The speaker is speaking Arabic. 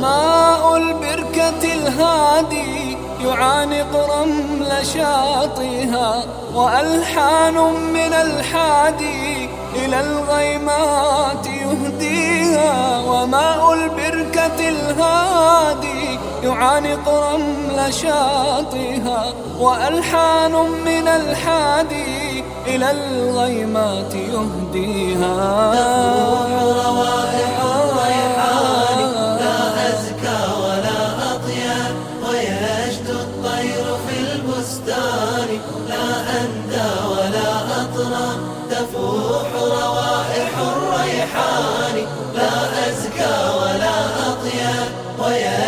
ماء البركة الهادي يعانق رمل شاطئها وألحان من الحادي إلى الغيمات يهديها وماء البركة الهادي يعانق رمل شاطئها وألحان من الحادي إلى الغيمات يهديها. الطير في البستان لا أندى ولا أطرى تفوح روائح الريحان لا أزكى ولا أطيب ويا